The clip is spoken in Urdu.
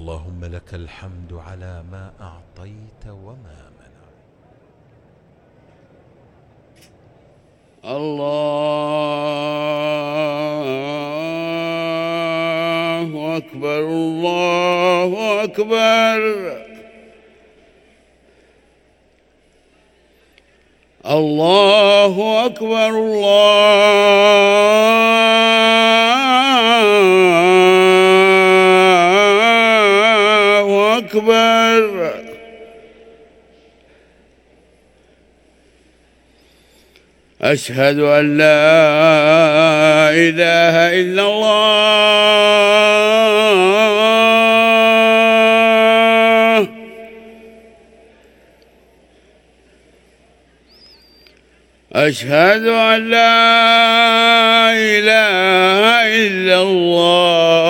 اللهم لك الحمد على ما أعطيت وما منعت. الله أكبر الله أكبر. الله أكبر، الله أكبر أشهد أن لا إله إلا الله أشهد أن لا إله إلا الله